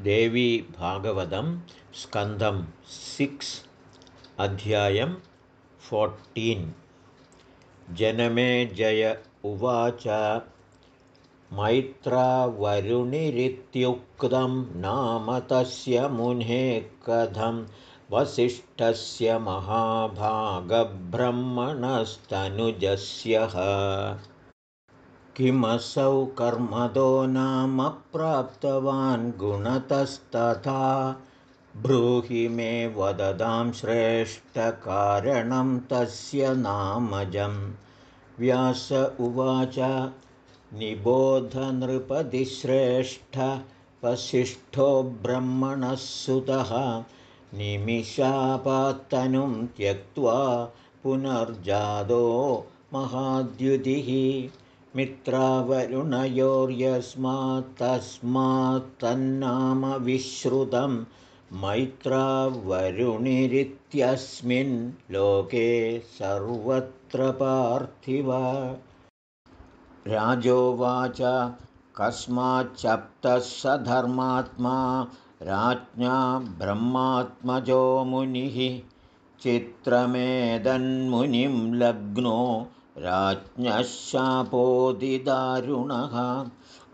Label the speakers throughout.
Speaker 1: देवी भागवतं स्कन्धं सिक्स् अध्यायं फोर्टीन्। जनमे जय उवाच। मैत्रावरुणिरित्युक्तं नाम तस्य मुने कथं वसिष्ठस्य महाभागब्रह्मणस्तनुजस्यः किमसौ कर्मदो नाम प्राप्तवान् गुणतस्तथा। ब्रूहि मे वददां श्रेष्ठकारणं तस्य नामजं व्यास उवाच निबोधनृपतिश्रेष्ठ वसिष्ठो ब्रह्मणः सुतः। निमिषापात्तनुं त्यक्त्वा पुनर्जातो महाद्युतिः मित्रावरुणयोर्यस्मात्तस्मात्तन्नाम विश्रुतं मैत्रावरुणिरित्यस्मिन् लोके सर्वत्र पार्थिव। राजोवाच कस्माच्चप्तः स धर्मात्मा राज्ञा ब्रह्मात्मजो मुनिः चित्रमेदन्मुनिं लग्नो राज्ञः शापोदिदारुणः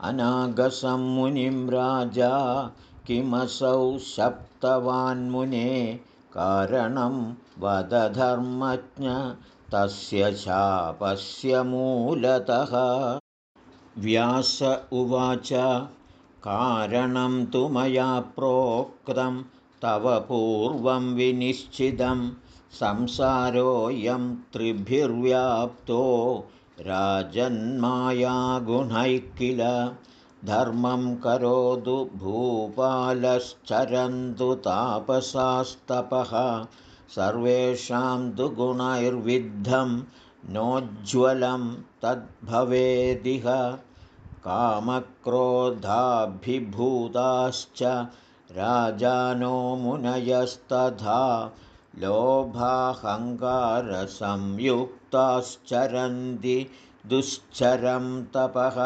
Speaker 1: अनागसम्मुनिं राजा किमसौ सप्तवान्मुने कारणं वदधर्मज्ञ तस्य शापस्य मूलतः। व्यास उवाच कारणं तु मया प्रोक्तं तव पूर्वं विनिश्चितं संसारोऽयं त्रिभिर्व्याप्तो राजन्मायागुणैः किल धर्मं करोतु भूपालश्चरन्तु तापसास्तपः। सर्वेषां तु गुणैर्विद्धं नोज्ज्वलं तद्भवेदिह। कामक्रोधाभिभूताश्च राजानो मुनयस्तथा लोभाहङ्कारसंयुक्ताश्चरन्ति दुश्चरं तपः।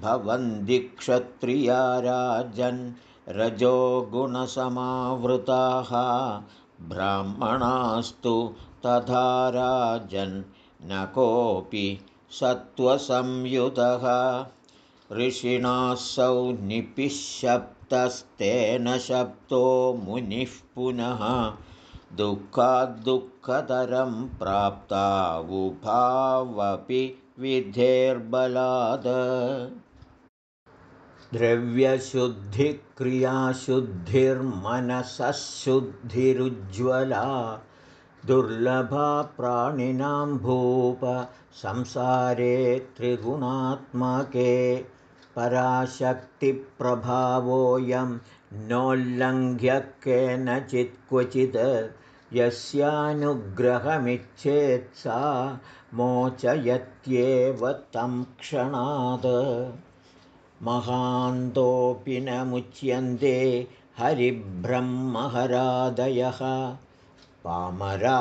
Speaker 1: भवन्ति क्षत्रिया राजन् रजोगुणसमावृताः ब्राह्मणास्तु तथा राजन् न कोऽपि सत्त्वसंयुतः। ऋषिणासौ निपिशप्तस्तेन शब्दो मुनिः पुनः दुःखाद्दुःखतरं प्राप्ता उभावपि विधेर्बलाद। द्रव्यशुद्धिक्रियाशुद्धिर्मनसशुद्धिरुज्ज्वला दुर्लभा प्राणिनां भूप संसारे त्रिगुणात्मके पराशक्तिप्रभावोऽयं नोल्लङ्घ्य केनचित् क्वचित् यस्यानुग्रहमिच्छेत्सा मोचयत्येव तं क्षणात्। महान्तोऽपि न मुच्यन्ते हरिब्रह्महरादयः। पामरा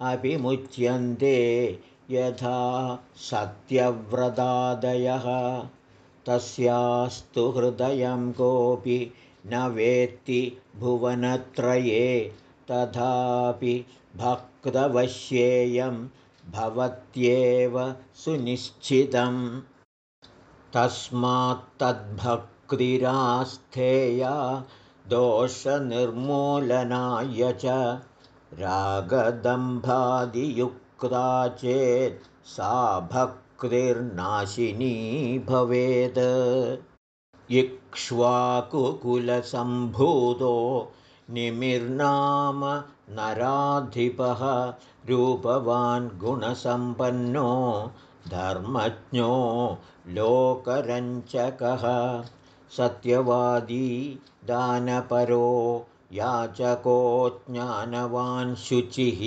Speaker 1: अपि मुच्यन्ते यथा सत्यव्रतादयः। तस्यास्तु हृदयं कोऽपि न वेत्ति भुवनत्रये तथापि भक्तवश्येयं भवत्येव सुनिश्चितं तस्मात्तद्भक्तिरास्थेया दोषनिर्मूलनाय च रागदम्भादियुक्ता चेत् सा भक्तिर्नाशिनी भवेत् इक्ष्वाकुकुलसम्भूतो निमिर्नाम नराधिपः रूपवान् गुणसम्पन्नो धर्मज्ञो लोकरञ्चकः सत्यवादी दानपरो याचको ज्ञानवान् शुचिः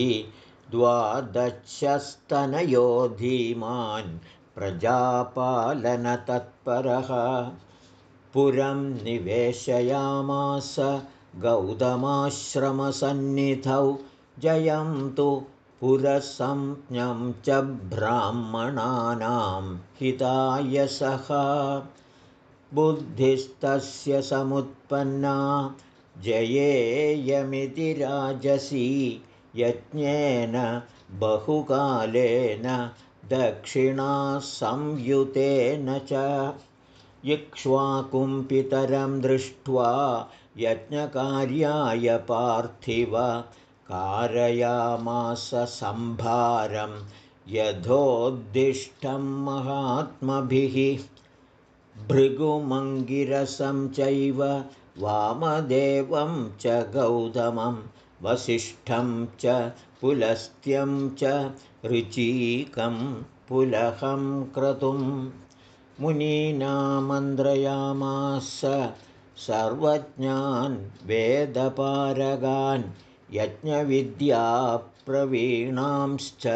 Speaker 1: द्वादशस्तनयो धीमान् प्रजापालनतत्परः पुरं निवेशयामास गौतमाश्रमसन्निधौ। जयं तु पुरसंज्ञं च ब्राह्मणानां हिताय सः बुद्धिस्तस्य समुत्पन्ना जयेयमिति राजसी यज्ञेन बहुकालेन दक्षिणासंयुतेन च इक्ष्वाकुम्पितरं दृष्ट्वा यज्ञकार्याय पार्थिव कारयामाससम्भारं यथोद्दिष्टं महात्मभिः। भृगुमङ्गिरसं चैव वामदेवं च गौतमं वसिष्ठं च पुलस्त्यं च ऋचीकं पुलहं क्रतुं मुनीनामन्द्रयामास सर्वज्ञान् वेदपारगान् यज्ञविद्याप्रवीणांश्च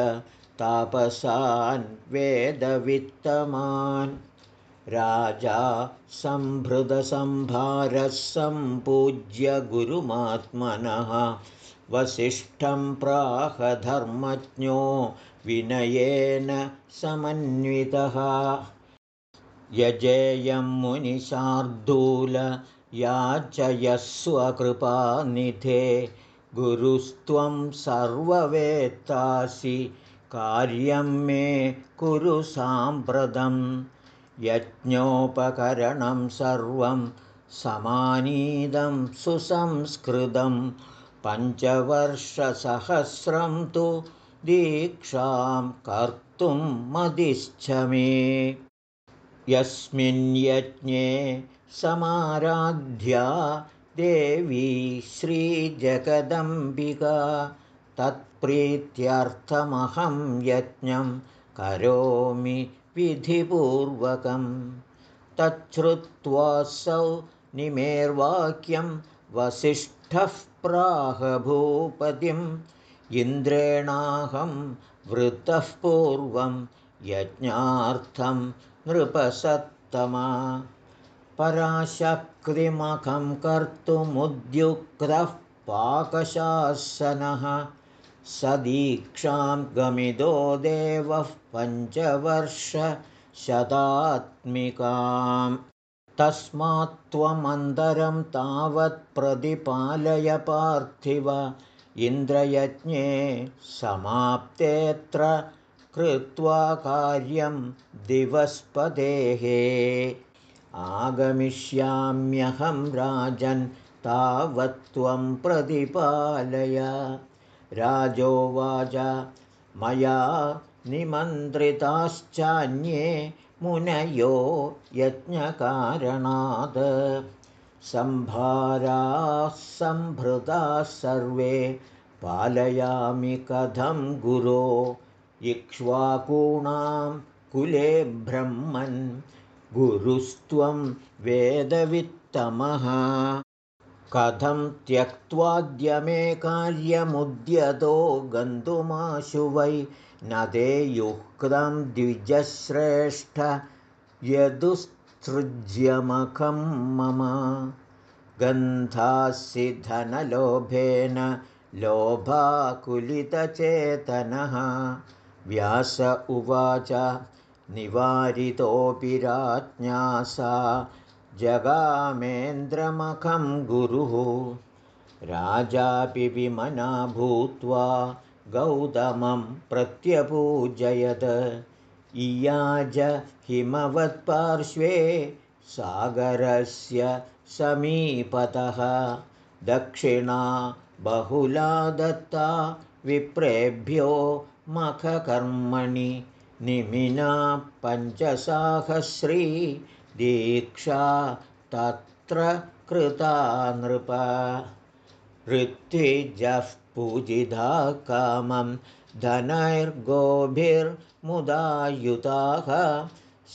Speaker 1: तापसान् वेदवित्तमान्। राजा सम्भृतसम्भारः सम्पूज्य गुरुमात्मनः वसिष्ठं प्राहधर्मज्ञो विनयेन समन्वितः यजेयं मुनिशार्दूल याचयस्वकृपानिधे गुरुस्त्वं सर्ववेत्तासि कार्यं मे कुरु साम्प्रतं। यज्ञोपकरणं सर्वं समानीदं सुसंस्कृतं। पञ्चवर्षसहस्रं तु दीक्षां कर्तुं मदिश्च मे यस्मिन् यज्ञे समाराध्या देवी श्रीजगदम्बिका। तत्प्रीत्यर्थमहं यज्ञं करोमि विधिपूर्वकं तच्छ्रुत्वासौ निमेर्वाक्यं वसिष्ठः प्राहभूपतिम्। इन्द्रेणाहं वृतः पूर्वं यज्ञार्थं नृपसत्तमा पराशक्तिमखं कर्तुमुद्युक्तः पाकशासनः। स दीक्षां गमिदो देवः पञ्चवर्षशतात्मिकाम्। तस्मात् त्वमन्तरं तावत् प्रतिपालय पार्थिव। इन्द्रयज्ञे समाप्तेऽत्र कृत्वा कार्यं दिवस्पतेः। आगमिष्याम्यहं राजन् तावत्त्वं प्रतिपालय। राजोवाच मया निमन्त्रिताश्चान्ये मुनयो यज्ञकारणात्। सम्भाराः सम्भृताः सर्वे पालयामि कथं गुरो इक्ष्वाकूणां कुले ब्रह्मन् गुरुस्त्वं वेदवित्तमः। कथं त्यक्त्वाद्यमे कार्यमुद्यतो गन्तुमाशु वै न ते युक्तं द्विजश्रेष्ठ यदुत्सृज्यमखं मम। गन्धासि धनलोभेन लोभाकुलितचेतनः व्यास उवाच निवारितोऽपि राज्ञा सा जगामेन्द्रमखं गुरुः। राजापि विमना भूत्वा गौतमं प्रत्यपूजयत्। इयाज हिमवत्पार्श्वे सागरस्य समीपतः। दक्षिणा बहुला दत्ता विप्रेभ्यो मखकर्मणि निमिना पञ्चसाहस्री दीक्षा तत्र कृता नृप। ऋत्विजः पूजिता कामं धनैर्गोभिर्मुदायुताः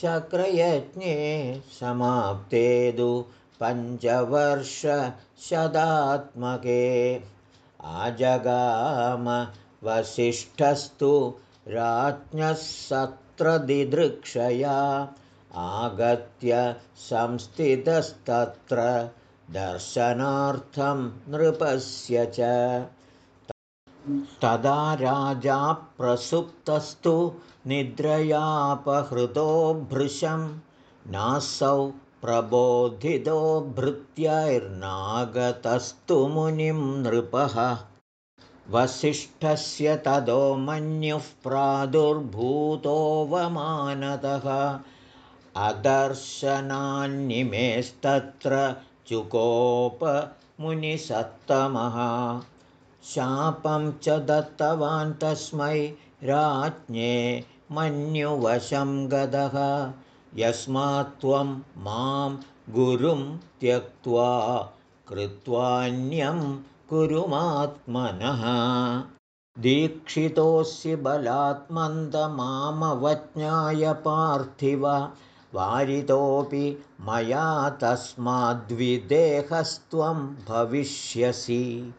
Speaker 1: शक्रयज्ञे समाप्तेदु पञ्चवर्षशदात्मके आजगाम वसिष्ठस्तु राज्ञः सत्रदिदृक्षया आगत्य संस्थितस्तत्र दर्शनार्थं नृपस्य च। तदा राजा प्रसुप्तस्तु निद्रयापहृतो भृशं नासौ प्रबोधितो भृत्यैर्नागतस्तु मुनिं नृपः वसिष्ठस्य तदो मन्युः प्रादुर्भूतोऽवमानतः। अदर्शनान्निमेस्तत्र चुकोपमुनिसत्तमः। शापं च दत्तवान् तस्मै राज्ञे मन्युवशं गदः। यस्मात् त्वं मां गुरुं त्यक्त्वा कृत्वान्यं कुरुमात्मनः। दीक्षितोऽसि बलात्मन्दमामवज्ञाय पार्थिव वारितोऽपि मया तस्माद्विदेहस्त्वं भविष्यसि।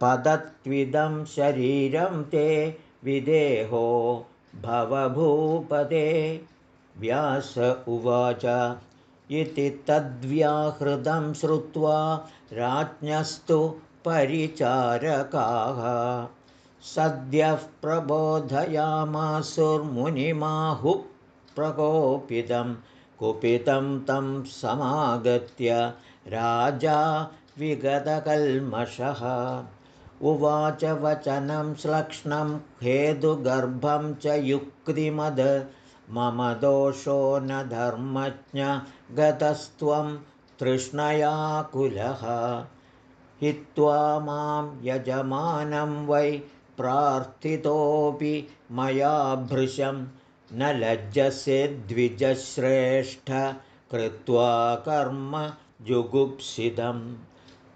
Speaker 1: पदत्विदं शरीरं ते विदेहो भवभूपदे। व्यास उवाच इति तद्व्याहृतं श्रुत्वा राज्ञस्तु परिचारकाः। सद्यः प्रबोधयामासुर्मुनिमाहुः प्रकोपितं कुपितं तं समागत्य राजा विगतकल्मषः। उवाच वचनं श्लक्ष्णं हेतुगर्भं च युक्तिमद मम दोषो न धर्मज्ञ गतस्त्वं तृष्णयाकुलः हित्वा मां यजमानं वै प्रार्थितोऽपि मया भृशं। न लज्जसे द्विजश्रेष्ठ कृत्वा कर्म जुगुप्सितं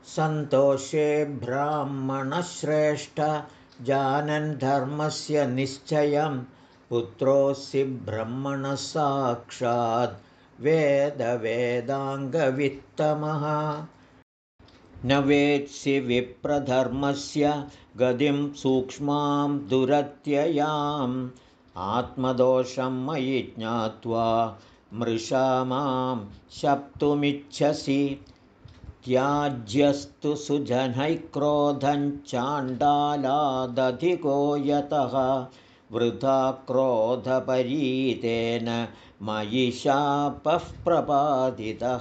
Speaker 1: सन्तोषे ब्राह्मणश्रेष्ठ जानन् धर्मस्य निश्चयं। पुत्रोऽसि ब्रह्मणसाक्षात् वेदवेदाङ्गवित्तमः न वेत्सि विप्रधर्मस्य गतिं सूक्ष्मां दुरत्ययाम्। आत्मदोषं मयि ज्ञात्वा मृषा मां शप्तुमिच्छसि। त्याज्यस्तु सुजनैः क्रोधञ्चाण्डालादधिको यतः। वृथा क्रोधपरीतेन मयि शापः प्रपादितः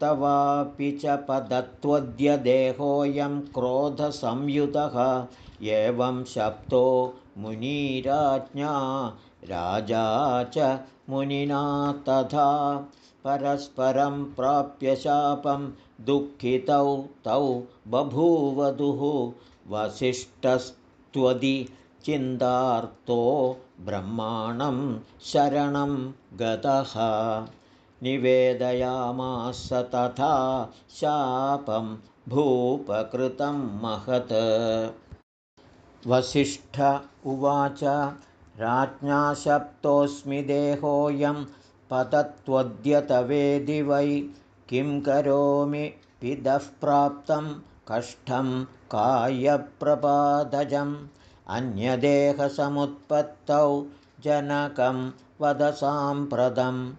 Speaker 1: तवापि च पदत्वद्य देहोऽयं क्रोधसंयुतः। एवं शप्तो मुनिराज्ञा राजा च मुनिना तथा परस्परं प्राप्य शापं दुःखितौ तौ बभूवधुः। वसिष्ठस्त्वदि चिन्तार्तो ब्रह्माणं शरणं गतः निवेदयामास तथा शापं भूपकृतं महत्। वसिष्ठ उवाच राज्ञा शप्तोऽस्मि देहोऽयं पतत्वद्यतवेदि वै। किं करोमि पिदः प्राप्तं कष्टं कायप्रपादजम्। अन्यदेहसमुत्पत्तौ जनकं वदसाम्प्रदम्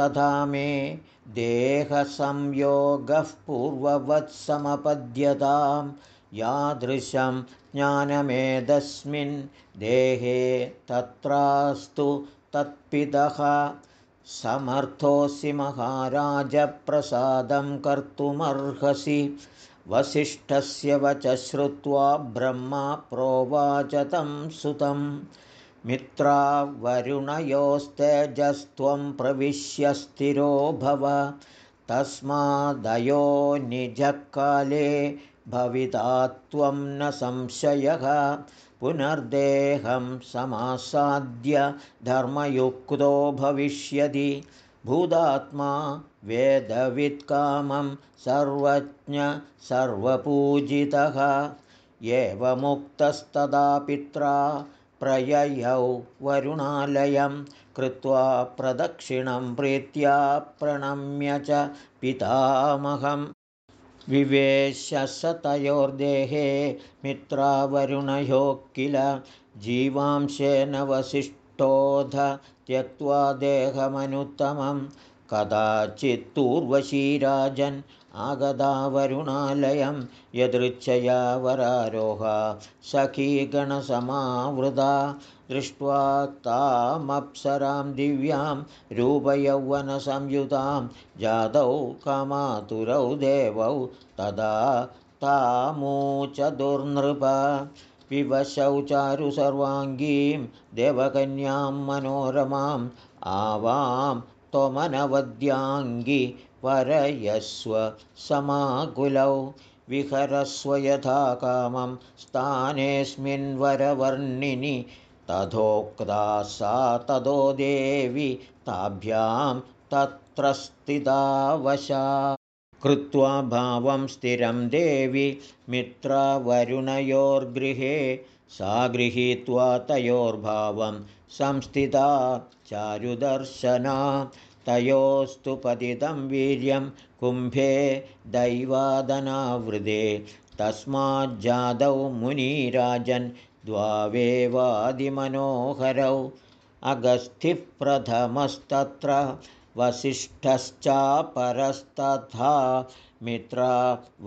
Speaker 1: तथा मे देहसंयोगः पूर्ववत्समपद्यतां यादृशं ज्ञानमेतस्मिन् देहे तत्रास्तु तत्पितः समर्थोऽसि महाराजप्रसादं कर्तुमर्हसि। वसिष्ठस्य वच श्रुत्वा ब्रह्मा प्रोवाच तं सुतम् मित्रा वरुणयोस्तेजस्त्वं प्रविश्य स्थिरो भव। तस्मादयो निजकाले भविता त्वं न संशयः। पुनर्देहं समासाद्य धर्मयुक्तो भविष्यति। भूतात्मा वेदवित्कामं सर्वज्ञ सर्वपूजितः। एवमुक्तस्तदा पित्रा प्रययौ वरुणालयं कृत्वा प्रदक्षिणं प्रीत्या प्रणम्य च पितामहं। विवेश्य मित्रावरुणयोः किल जीवांशेन वसिष्ठोध त्यक्त्वा देहमनुत्तमं। कदाचित्तूर्वशीराजन् आगदावरुणालयं यदृच्छया वरारोहा सखीगणसमावृता दृष्ट्वा तामप्सरां दिव्यां रूपयौवनसंयुतां जादौ कमातुरौ देवौ तदा तामूच दुर्नृप चारु सर्वाङ्गीं देवकन्यां मनोरमाम् आवां त्वमनवद्याङ्गि परयस्व समाकुलौ विहरस्व यथा कामं स्थानेऽस्मिन् वरवर्णिनि तथोक्ता सा ततो देवि ताभ्यां तत्र स्थिता वशा। कृत्वा भावं स्थिरं देवि मित्रावरुणयोर्गृहे सा गृहीत्वा तयोर्भावं संस्थिता चारुदर्शना तयोस्तु पतितं वीर्यं कुम्भे दैवादनावृदे तस्माज्जादौ मुनीराजन् द्वावेवादिमनोहरौ अगस्थिः प्रथमस्तत्र वसिष्ठश्चापरस्तथा मित्रा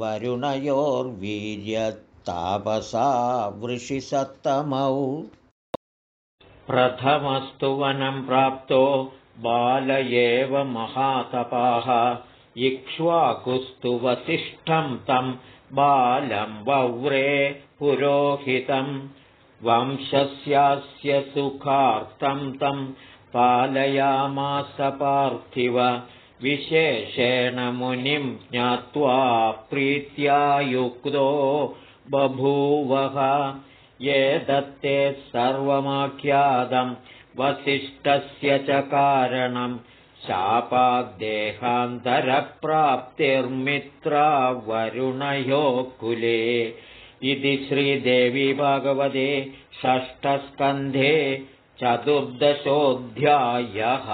Speaker 1: वरुणयोर्वीर्यतापसा वृषिसत्तमौ प्रथमस्तु वनं प्राप्तो बाल एव महातपाः। इक्ष्वाकुस्तु वसिष्ठं तं बालं वव्रे पुरोहितं वंशस्यास्य सुखार्तं तं पालयामास पार्थिव। विशेषेण मुनिं ज्ञात्वा प्रीत्या युक्तो बभूवः ये दत्ते सर्वमाख्यातं वसिष्ठस्य च कारणं शापाद्देहान्तरप्राप्तिर्मित्रा वरुणयो कुले। इति श्रीदेवी भगवते षष्ठस्कन्धे चतुर्दशोऽध्यायः